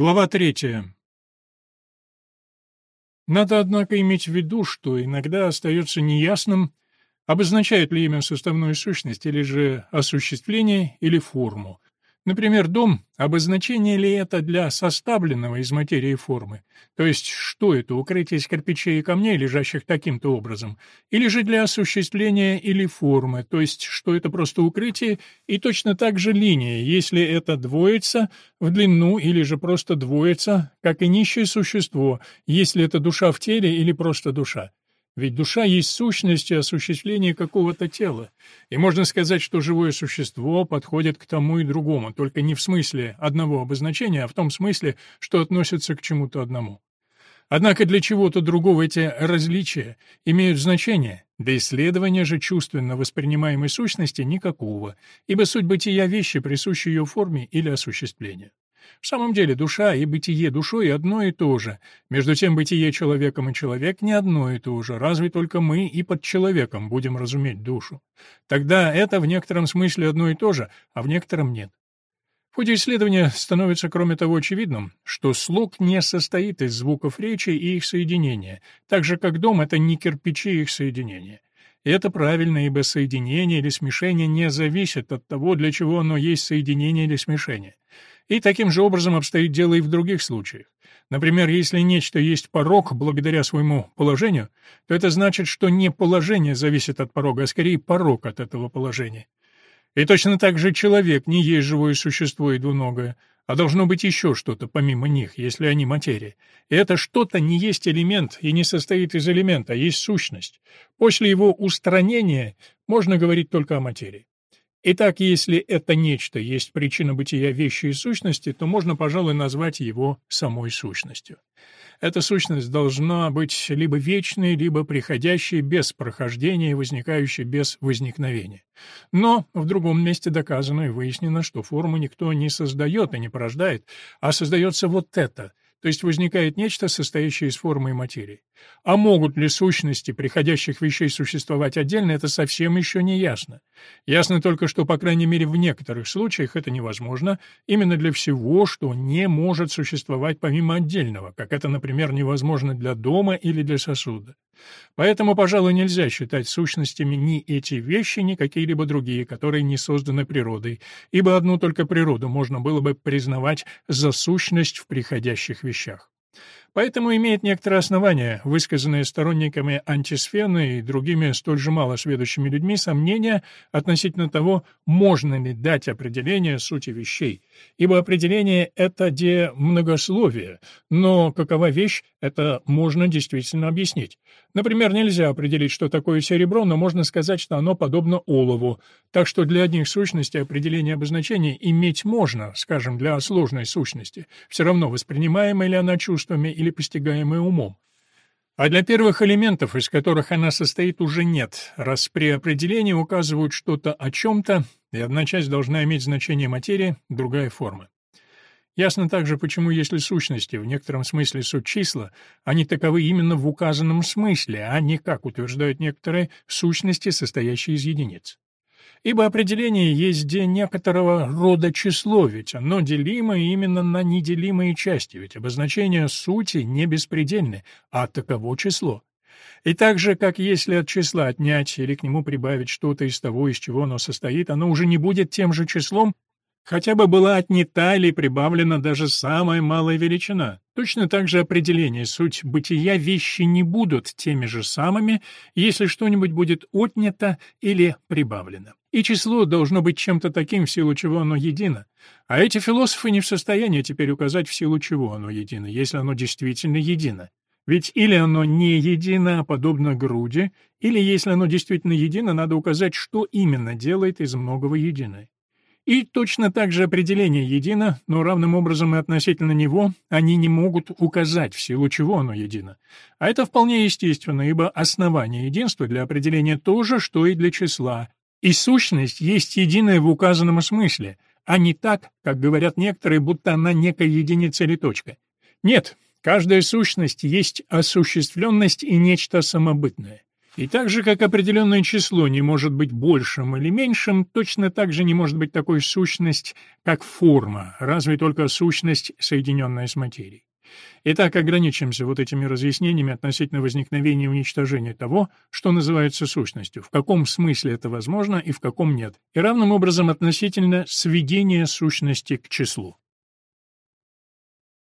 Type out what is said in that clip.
Глава третья. Надо, однако, иметь в виду, что иногда остается неясным, обозначает ли имя составную сущность или же осуществление или форму, Например, дом — обозначение ли это для составленного из материи формы? То есть, что это, укрытие из кирпичей и камней, лежащих таким-то образом? Или же для осуществления или формы, то есть, что это просто укрытие, и точно так же линия, если это двоится в длину или же просто двоится, как и нищее существо, если это душа в теле или просто душа. Ведь душа есть сущность и осуществление какого-то тела. И можно сказать, что живое существо подходит к тому и другому, только не в смысле одного обозначения, а в том смысле, что относится к чему-то одному. Однако для чего-то другого эти различия имеют значение, для исследования же чувственно воспринимаемой сущности никакого, ибо суть бытия вещи присуща ее форме или осуществлению. В самом деле, душа и бытие душой одно и то же. Между тем, бытие человеком и человек не одно и то же, разве только мы и под человеком будем разуметь душу. Тогда это в некотором смысле одно и то же, а в некотором нет. В ходе исследования становится, кроме того, очевидным, что слог не состоит из звуков речи и их соединения, так же, как дом — это не кирпичи их соединения. Это правильно, ибо соединение или смешение не зависит от того, для чего оно есть соединение или смешение. И таким же образом обстоит дело и в других случаях. Например, если нечто есть порог благодаря своему положению, то это значит, что не положение зависит от порога, а скорее порог от этого положения. И точно так же человек не есть живое существо и двуногое, а должно быть еще что-то помимо них, если они материя. И это что-то не есть элемент и не состоит из элемента, а есть сущность. После его устранения можно говорить только о материи. Итак, если это нечто есть причина бытия вещи и сущности, то можно, пожалуй, назвать его самой сущностью. Эта сущность должна быть либо вечной, либо приходящей без прохождения и возникающей без возникновения. Но в другом месте доказано и выяснено, что форму никто не создает и не порождает, а создается вот это — то есть возникает нечто, состоящее из формы и материи. А могут ли сущности приходящих вещей существовать отдельно, это совсем еще не ясно. Ясно только, что, по крайней мере, в некоторых случаях это невозможно именно для всего, что не может существовать помимо отдельного, как это, например, невозможно для дома или для сосуда. Поэтому, пожалуй, нельзя считать сущностями ни эти вещи, ни какие-либо другие, которые не созданы природой, ибо одну только природу можно было бы признавать за сущность в приходящих вещах. Поэтому имеет некоторое основание, высказанные сторонниками антисфены и другими столь же мало сведущими людьми, сомнения относительно того, можно ли дать определение сути вещей, ибо определение — это де многословие, но какова вещь, это можно действительно объяснить. Например, нельзя определить, что такое серебро, но можно сказать, что оно подобно олову, так что для одних сущностей определение обозначения иметь можно, скажем, для сложной сущности, все равно воспринимаемая ли она чувствами или постигаемое умом. А для первых элементов, из которых она состоит, уже нет, раз при определении указывают что-то о чем-то, и одна часть должна иметь значение материи, другая — формы. Ясно также, почему, если сущности в некотором смысле суть числа, они таковы именно в указанном смысле, а не, как утверждают некоторые, сущности, состоящие из единиц ибо определение есть день некоторого рода число, ведь оно делимо именно на неделимые части, ведь обозначение сути не беспредельны, а таково число. И так же, как если от числа отнять или к нему прибавить что-то из того, из чего оно состоит, оно уже не будет тем же числом, хотя бы была отнята или прибавлена даже самая малая величина. Точно так же определение суть бытия вещи не будут теми же самыми, если что-нибудь будет отнято или прибавлено. И число должно быть чем-то таким, в силу чего оно едино. А эти философы не в состоянии теперь указать, в силу чего оно едино, если оно действительно едино. Ведь или оно не едино, а подобно груди, или, если оно действительно едино, надо указать, что именно делает из многого единое. И точно так же определение едино, но равным образом и относительно него они не могут указать, в силу чего оно едино. А это вполне естественно, ибо основание единства для определения то же, что и для числа, и сущность есть единая в указанном смысле, а не так, как говорят некоторые, будто она некая единица или точка. Нет, каждая сущность есть осуществленность и нечто самобытное. И так же, как определенное число не может быть большим или меньшим, точно так же не может быть такой сущность, как форма, разве только сущность, соединенная с материей. Итак, ограничимся вот этими разъяснениями относительно возникновения и уничтожения того, что называется сущностью, в каком смысле это возможно и в каком нет, и равным образом относительно сведения сущности к числу.